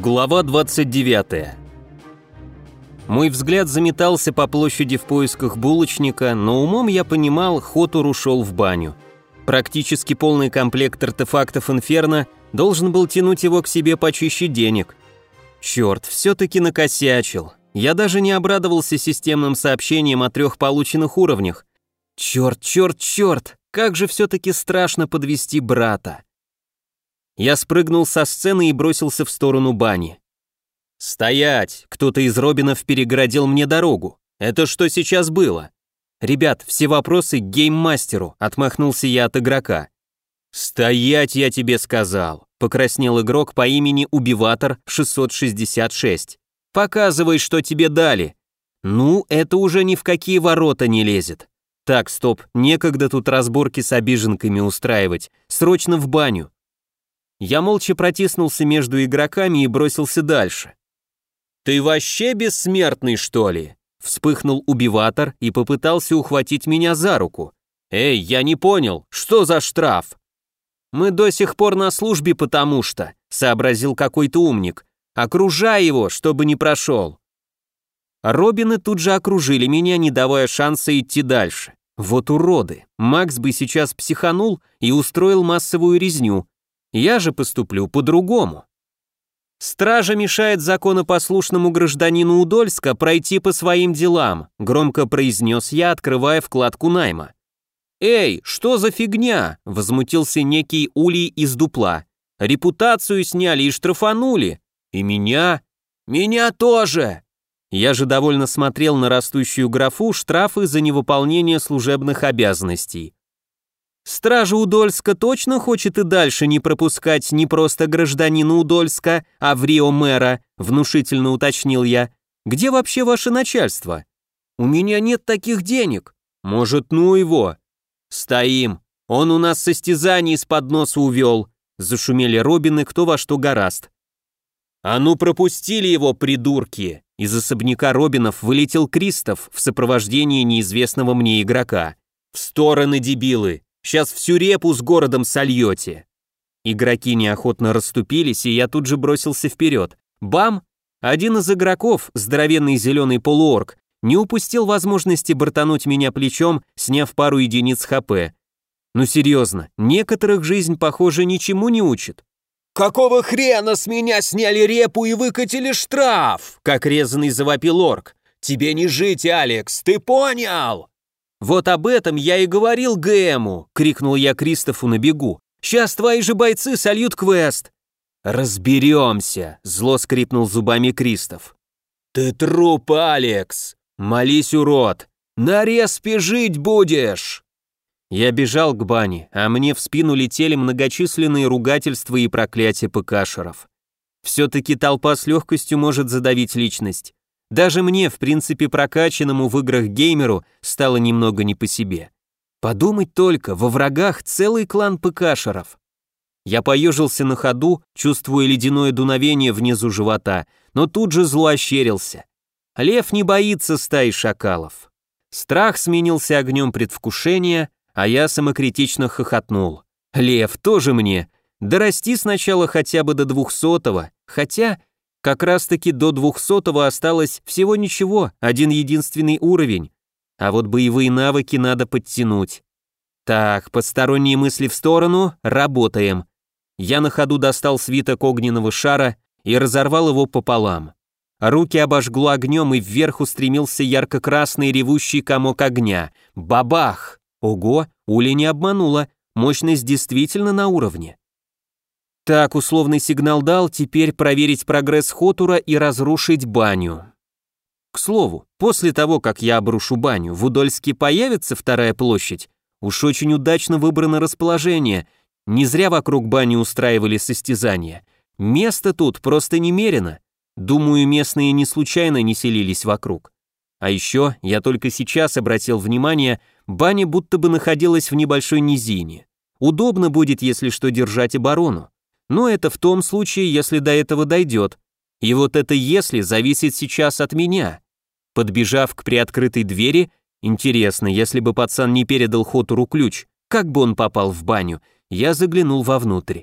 Глава 29. Мой взгляд заметался по площади в поисках булочника, но умом я понимал, Хотур ушел в баню. Практически полный комплект артефактов Инферно должен был тянуть его к себе почище денег. Черт, все-таки накосячил. Я даже не обрадовался системным сообщением о трех полученных уровнях. Черт, черт, черт, как же все-таки страшно подвести брата. Я спрыгнул со сцены и бросился в сторону бани. «Стоять!» Кто-то из Робинов перегородил мне дорогу. «Это что сейчас было?» «Ребят, все вопросы к гейммастеру», — отмахнулся я от игрока. «Стоять, я тебе сказал», — покраснел игрок по имени Убиватор 666. «Показывай, что тебе дали». «Ну, это уже ни в какие ворота не лезет». «Так, стоп, некогда тут разборки с обиженками устраивать. Срочно в баню». Я молча протиснулся между игроками и бросился дальше. «Ты вообще бессмертный, что ли?» Вспыхнул убиватор и попытался ухватить меня за руку. «Эй, я не понял, что за штраф?» «Мы до сих пор на службе, потому что», — сообразил какой-то умник. «Окружай его, чтобы не прошел». Робины тут же окружили меня, не давая шанса идти дальше. Вот уроды. Макс бы сейчас психанул и устроил массовую резню, я же поступлю по-другому. Стража мешает законопослушному гражданину Удольска пройти по своим делам, громко произнес я, открывая вкладку найма. «Эй, что за фигня?» – возмутился некий Улей из дупла. «Репутацию сняли и штрафанули. И меня? Меня тоже!» Я же довольно смотрел на растущую графу штрафы за невыполнение служебных обязанностей. Стража Удольска точно хочет и дальше не пропускать не просто гражданина Удольска, а в Рио мэра, внушительно уточнил я. Где вообще ваше начальство? У меня нет таких денег. Может, ну его? Стоим. Он у нас состязание из-под носа увел. Зашумели Робины, кто во что гораст. А ну пропустили его, придурки! Из особняка Робинов вылетел Кристоф в сопровождении неизвестного мне игрока. В стороны, дебилы! Сейчас всю репу с городом сольете». Игроки неохотно расступились, и я тут же бросился вперед. Бам! Один из игроков, здоровенный зеленый полуорг, не упустил возможности бортануть меня плечом, сняв пару единиц ХП. Ну серьезно, некоторых жизнь, похоже, ничему не учит. «Какого хрена с меня сняли репу и выкатили штраф?» Как резанный завопил орк. «Тебе не жить, Алекс, ты понял?» «Вот об этом я и говорил ГМу!» — крикнул я Кристофу на бегу. «Сейчас твои же бойцы сольют квест!» «Разберемся!» — зло скрипнул зубами Кристоф. «Ты труп, Алекс! Молись, урод! На респе жить будешь!» Я бежал к бане, а мне в спину летели многочисленные ругательства и проклятия ПКшеров. Все-таки толпа с легкостью может задавить личность. Даже мне, в принципе прокачанному в играх геймеру, стало немного не по себе. Подумать только, во врагах целый клан ПКшеров. Я поежился на ходу, чувствуя ледяное дуновение внизу живота, но тут же зло ощерился. Лев не боится стаи шакалов. Страх сменился огнем предвкушения, а я самокритично хохотнул. Лев тоже мне. Дорасти сначала хотя бы до двухсотого, хотя как раз-таки до 200 осталось всего ничего, один единственный уровень. А вот боевые навыки надо подтянуть. Так, посторонние мысли в сторону, работаем. Я на ходу достал свиток огненного шара и разорвал его пополам. Руки обожгло огнем, и вверх устремился ярко-красный ревущий комок огня. Бабах! Ого, Уля не обманула, мощность действительно на уровне. Так, условный сигнал дал, теперь проверить прогресс Хотура и разрушить баню. К слову, после того, как я обрушу баню, в Удольске появится вторая площадь. Уж очень удачно выбрано расположение. Не зря вокруг бани устраивали состязания. Место тут просто немерено. Думаю, местные не случайно не селились вокруг. А еще, я только сейчас обратил внимание, баня будто бы находилась в небольшой низине. Удобно будет, если что, держать оборону. Но это в том случае, если до этого дойдет. И вот это «если» зависит сейчас от меня. Подбежав к приоткрытой двери, интересно, если бы пацан не передал Хотуру ключ, как бы он попал в баню, я заглянул вовнутрь.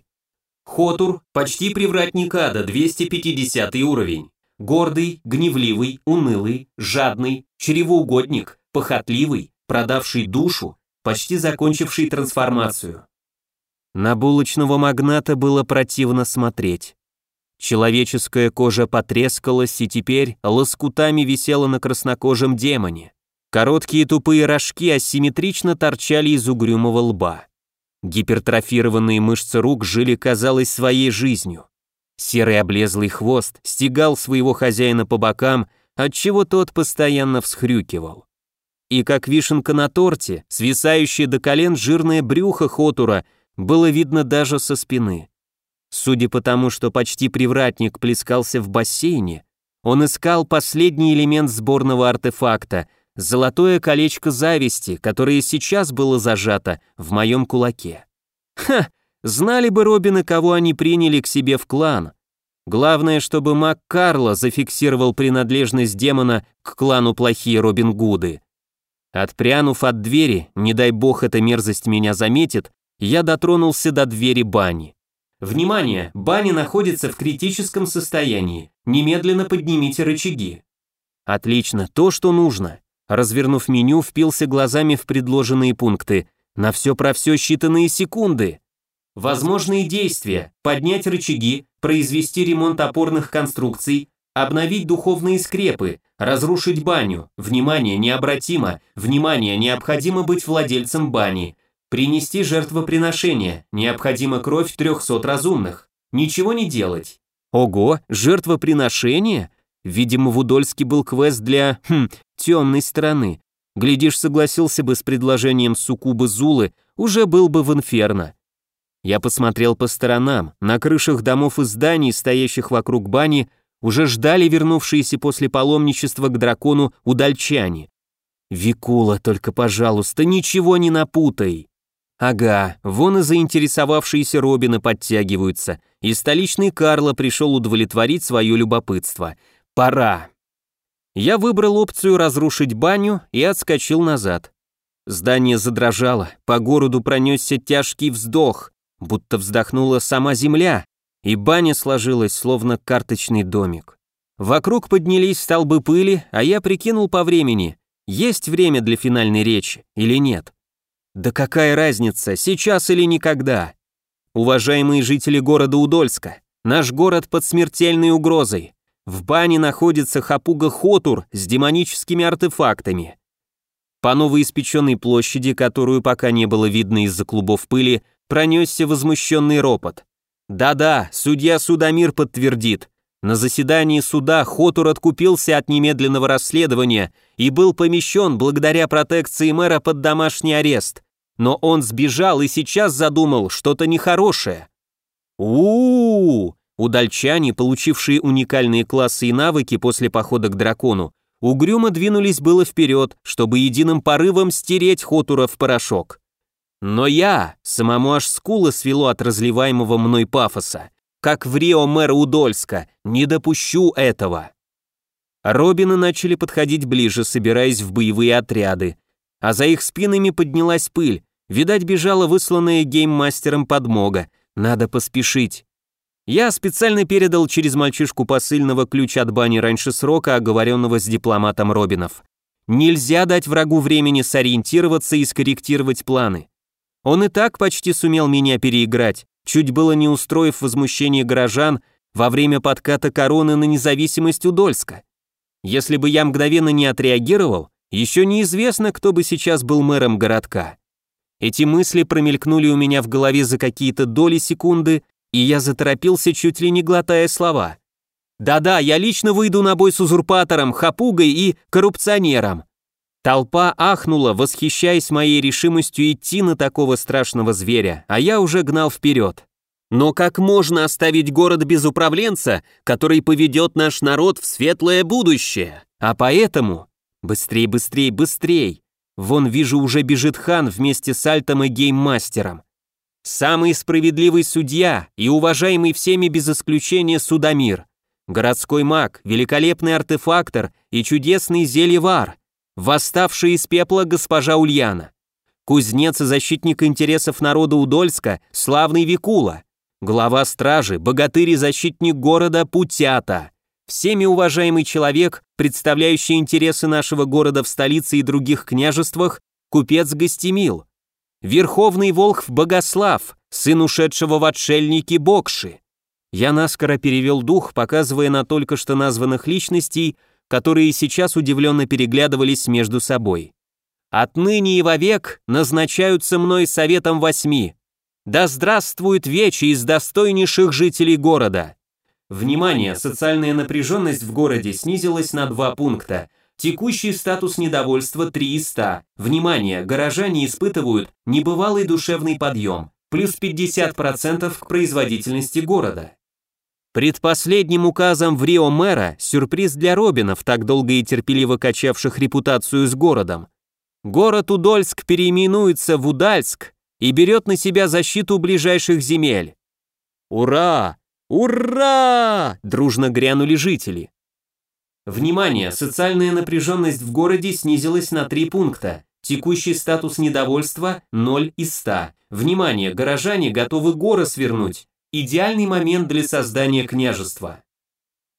Хотур – почти привратник ада, 250 уровень. Гордый, гневливый, унылый, жадный, чревоугодник, похотливый, продавший душу, почти закончивший трансформацию. На булочного магната было противно смотреть. Человеческая кожа потрескалась и теперь лоскутами висела на краснокожем демоне. Короткие тупые рожки асимметрично торчали из угрюмого лба. Гипертрофированные мышцы рук жили, казалось, своей жизнью. Серый облезлый хвост стегал своего хозяина по бокам, отчего тот постоянно всхрюкивал. И как вишенка на торте, свисающее до колен жирное брюхо Хотура было видно даже со спины. Судя по тому, что почти привратник плескался в бассейне, он искал последний элемент сборного артефакта, золотое колечко зависти, которое сейчас было зажато в моем кулаке. Ха, знали бы Робины, кого они приняли к себе в клан. Главное, чтобы маг Карло зафиксировал принадлежность демона к клану плохие Робин Гуды. Отпрянув от двери, не дай бог эта мерзость меня заметит, я дотронулся до двери бани. Внимание, баня находится в критическом состоянии. Немедленно поднимите рычаги. Отлично, то, что нужно. Развернув меню, впился глазами в предложенные пункты. На все про все считанные секунды. Возможные действия. Поднять рычаги, произвести ремонт опорных конструкций, обновить духовные скрепы, разрушить баню. Внимание, необратимо. Внимание, необходимо быть владельцем бани. Принести жертвоприношение. Необходима кровь 300 разумных. Ничего не делать. Ого, жертвоприношение? Видимо, в Удольске был квест для, хм, темной стороны. Глядишь, согласился бы с предложением Сукубы Зулы, уже был бы в инферно. Я посмотрел по сторонам, на крышах домов и зданий, стоящих вокруг бани, уже ждали вернувшиеся после паломничества к дракону удальчане. «Викула, только, пожалуйста, ничего не напутай!» Ага, вон и заинтересовавшиеся Робины подтягиваются, и столичный Карло пришел удовлетворить свое любопытство – Пора. Я выбрал опцию разрушить баню и отскочил назад. Здание задрожало, по городу пронесся тяжкий вздох, будто вздохнула сама земля, и баня сложилась, словно карточный домик. Вокруг поднялись столбы пыли, а я прикинул по времени, есть время для финальной речи или нет. Да какая разница, сейчас или никогда? Уважаемые жители города Удольска, наш город под смертельной угрозой. В бане находится хапуга Хотур с демоническими артефактами. По новоиспеченной площади, которую пока не было видно из-за клубов пыли, пронесся возмущенный ропот. Да-да, судья Судомир подтвердит. На заседании суда Хотур откупился от немедленного расследования и был помещен благодаря протекции мэра под домашний арест. Но он сбежал и сейчас задумал что-то нехорошее. У-у-у! Удальчане, получившие уникальные классы и навыки после похода к дракону, угрюмо двинулись было вперед, чтобы единым порывом стереть Хотура в порошок. Но я, самому аж скулы свело от разливаемого мной пафоса, как в Рио мэра Удольска, не допущу этого. Робины начали подходить ближе, собираясь в боевые отряды, а за их спинами поднялась пыль, видать, бежала высланная гейммастером подмога, надо поспешить. Я специально передал через мальчишку посыльного ключ от бани раньше срока, оговоренного с дипломатом Робинов. Нельзя дать врагу времени сориентироваться и скорректировать планы. Он и так почти сумел меня переиграть, чуть было не устроив возмущение горожан во время подката короны на независимость Удольска. Если бы я мгновенно не отреагировал, еще неизвестно, кто бы сейчас был мэром городка. Эти мысли промелькнули у меня в голове за какие-то доли секунды, и я заторопился, чуть ли не глотая слова. «Да-да, я лично выйду на бой с узурпатором, хапугой и коррупционером». Толпа ахнула, восхищаясь моей решимостью идти на такого страшного зверя, а я уже гнал вперед. Но как можно оставить город без управленца, который поведет наш народ в светлое будущее? А поэтому... Быстрей, быстрей, быстрей! Вон вижу уже бежит хан вместе с Альтом и гейммастером. Самый справедливый судья и уважаемый всеми без исключения судомир. Городской маг, великолепный артефактор и чудесный зельевар. Восставший из пепла госпожа Ульяна. Кузнец и защитник интересов народа Удольска, славный Викула. глава стражи, богатырь и защитник города Путята, всеми уважаемый человек, представляющий интересы нашего города в столице и других княжествах, купец Гостемил, верховный волхв Богослав, сын ушедшего в отшельники Бокши. Я наскоро перевел дух, показывая на только что названных личностей, которые сейчас удивленно переглядывались между собой. Отныне и вовек назначаются мной советом восьми. Да здравствует вечи из достойнейших жителей города. Внимание, социальная напряженность в городе снизилась на два пункта. Текущий статус недовольства 3 из 100. Внимание, горожане испытывают небывалый душевный подъем, плюс 50% к производительности города. Предпоследним указом в Рио мэра сюрприз для Робинов, так долго и терпеливо качавших репутацию с городом. Город Удольск переименуется в Удальск и берет на себя защиту ближайших земель. Ура! Ура! Дружно грянули жители. Внимание, социальная напряженность в городе снизилась на 3 пункта. Текущий статус недовольства 0 из 100. Внимание, горожане готовы горы свернуть. Идеальный момент для создания княжества.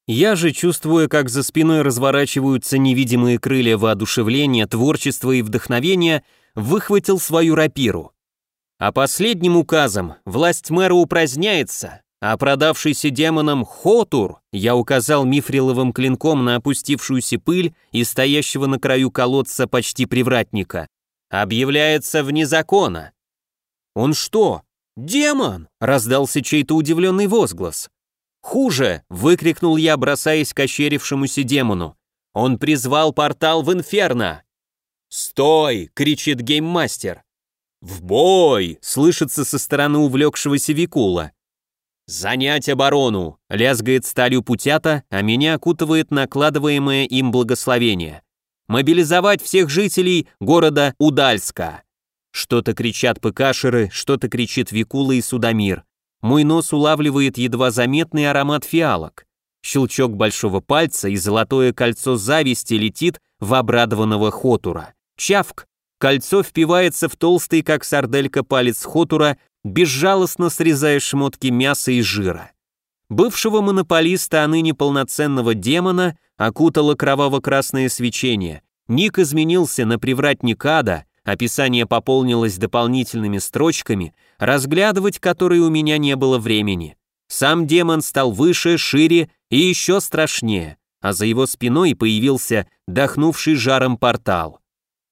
Я же, чувствуя, как за спиной разворачиваются невидимые крылья воодушевления, творчества и вдохновения, выхватил свою рапиру. А последним указом власть мэра упраздняется, а продавшийся демоном Хотур я указал мифриловым клинком на опустившуюся пыль и стоящего на краю колодца почти привратника. Объявляется вне закона. «Он что, демон?» — раздался чей-то удивленный возглас. «Хуже!» — выкрикнул я, бросаясь к ощерившемуся демону. «Он призвал портал в инферно!» «Стой!» — кричит гейммастер. «В бой!» — слышится со стороны увлекшегося Викула. «Занять оборону!» — лязгает сталью путята, а меня окутывает накладываемое им благословение. «Мобилизовать всех жителей города Удальска!» Что-то кричат ПКшеры, что-то кричит Викула и Судомир. Мой нос улавливает едва заметный аромат фиалок. Щелчок большого пальца и золотое кольцо зависти летит в обрадованного Хотура. Чавк! Кольцо впивается в толстый, как сарделька, палец Хотура, безжалостно срезая шмотки мяса и жира. Бывшего монополиста, а ныне полноценного демона, окутало кроваво-красное свечение. Ник изменился на привратник ада, описание пополнилось дополнительными строчками, разглядывать которые у меня не было времени. Сам демон стал выше, шире и еще страшнее, а за его спиной появился дохнувший жаром портал.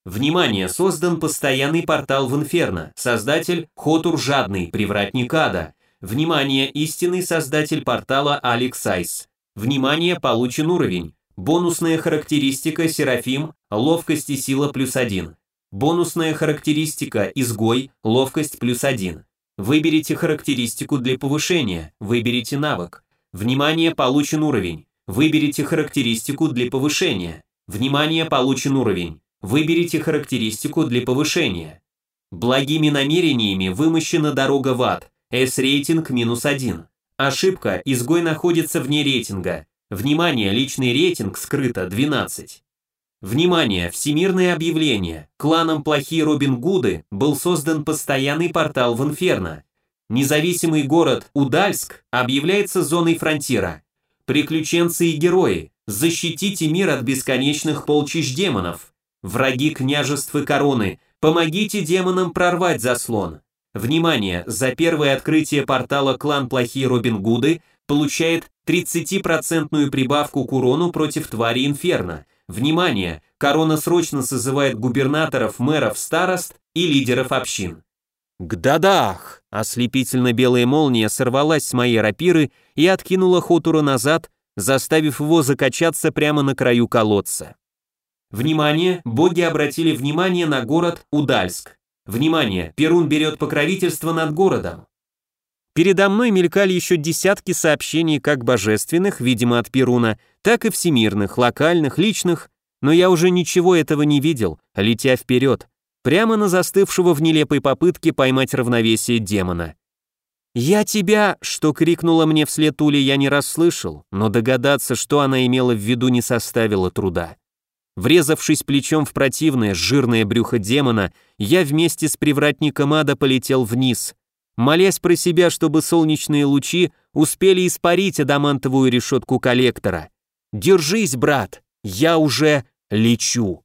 Внимание, создан постоянный портал в Инферно, создатель Хотур Жадный, привратник ада. Внимание, истинный создатель портала Алекс Айс. Внимание, получен уровень. Бонусная характеристика Серафим, ловкость и сила плюс один. Бонусная характеристика «Изгой», ловкость плюс 1. Выберите характеристику для повышения, выберите навык. Внимание, получен уровень. Выберите характеристику для повышения. Внимание, получен уровень. Выберите характеристику для повышения. Благими намерениями вымощена дорога в ад. S-рейтинг минус 1. Ошибка, изгой находится вне рейтинга. Внимание, личный рейтинг скрыто 12. Внимание! Всемирное объявление. Кланом Плохие Робин Гуды был создан постоянный портал в Инферно. Независимый город Удальск объявляется зоной фронтира. Приключенцы и герои, защитите мир от бесконечных полчищ демонов. Враги княжеств и короны, помогите демонам прорвать заслон. Внимание! За первое открытие портала клан Плохие Робин Гуды получает 30% прибавку к урону против твари Инферно – Внимание! Корона срочно созывает губернаторов, мэров, старост и лидеров общин. Гдадах! Ослепительно белая молния сорвалась с моей рапиры и откинула Хотура назад, заставив его закачаться прямо на краю колодца. Внимание! Боги обратили внимание на город Удальск. Внимание! Перун берет покровительство над городом. Передо мной мелькали еще десятки сообщений как божественных, видимо от Перуна, так и всемирных, локальных, личных, но я уже ничего этого не видел, летя вперед, прямо на застывшего в нелепой попытке поймать равновесие демона. «Я тебя!» — что крикнула мне вслед Ули, я не расслышал, но догадаться, что она имела в виду, не составило труда. Врезавшись плечом в противное, жирное брюхо демона, я вместе с привратником ада полетел вниз — молясь про себя, чтобы солнечные лучи успели испарить адамантовую решетку коллектора. «Держись, брат, я уже лечу».